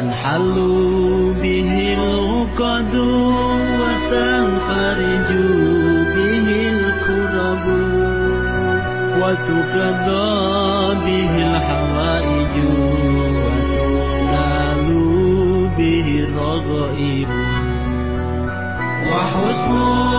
تحل به العقد وتنفرج به الكرب وتقضى به الحوائج وتنال به الرغائب وحسن